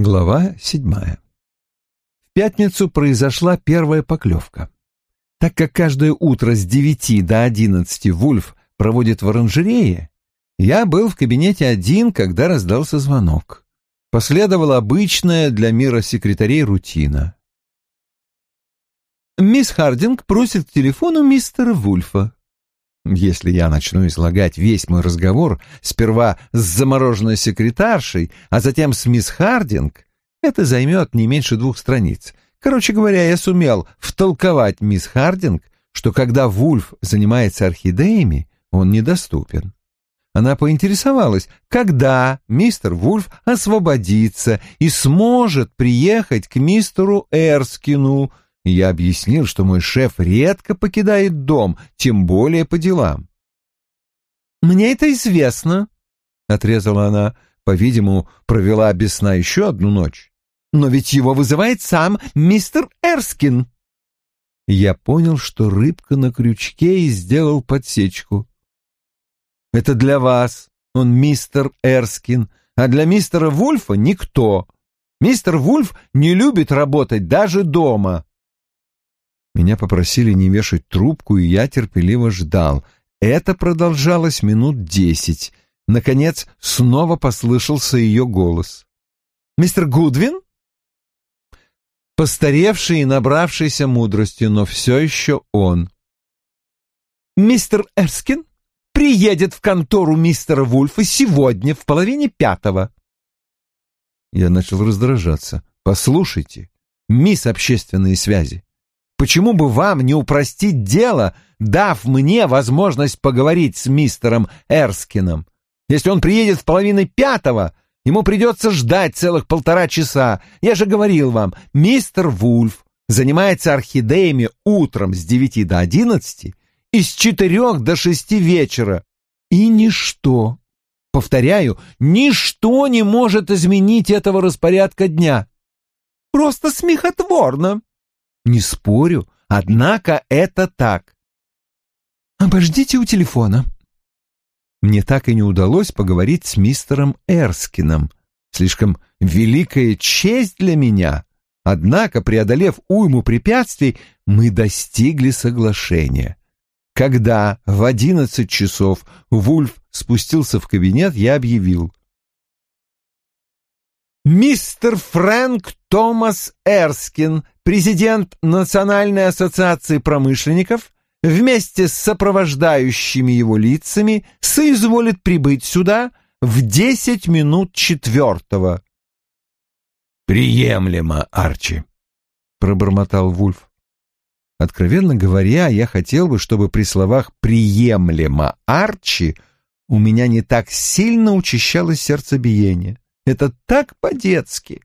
Глава седьмая. В пятницу произошла первая поклевка. Так как каждое утро с девяти до одиннадцати Вульф проводит в оранжерее, я был в кабинете один, когда раздался звонок. Последовала обычная для мира секретарей рутина. «Мисс Хардинг просит к телефону мистера Вульфа», если я начну излагать весь мой разговор сперва с замороженной секретаршей, а затем с мисс Хардинг, это займет не меньше двух страниц. Короче говоря, я сумел втолковать мисс Хардинг, что когда Вульф занимается орхидеями, он недоступен. Она поинтересовалась, когда мистер Вульф освободится и сможет приехать к мистеру Эрскину, я объяснил, что мой шеф редко покидает дом, тем более по делам. «Мне это известно», — отрезала она, по-видимому, провела без сна еще одну ночь. «Но ведь его вызывает сам мистер Эрскин». Я понял, что рыбка на крючке и сделал подсечку. «Это для вас, он мистер Эрскин, а для мистера Вульфа никто. Мистер Вульф не любит работать даже дома». Меня попросили не вешать трубку, и я терпеливо ждал. Это продолжалось минут десять. Наконец, снова послышался ее голос. «Мистер Гудвин?» Постаревший и набравшийся мудрости, но все еще он. «Мистер Эрскин приедет в контору мистера Вульфа сегодня в половине пятого». Я начал раздражаться. «Послушайте, мисс общественные связи, Почему бы вам не упростить дело, дав мне возможность поговорить с мистером Эрскином? Если он приедет в половине пятого, ему придется ждать целых полтора часа. Я же говорил вам, мистер Вульф занимается орхидеями утром с девяти до одиннадцати и с четырех до шести вечера. И ничто, повторяю, ничто не может изменить этого распорядка дня. Просто смехотворно. Не спорю, однако это так. Обождите у телефона. Мне так и не удалось поговорить с мистером Эрскином. Слишком великая честь для меня. Однако, преодолев уйму препятствий, мы достигли соглашения. Когда в одиннадцать часов Вульф спустился в кабинет, я объявил. «Мистер Фрэнк Томас Эрскин президент Национальной ассоциации промышленников вместе с сопровождающими его лицами соизволит прибыть сюда в десять минут четвертого. «Приемлемо, Арчи», — пробормотал Вульф. Откровенно говоря, я хотел бы, чтобы при словах «приемлемо, Арчи» у меня не так сильно учащалось сердцебиение. Это так по-детски.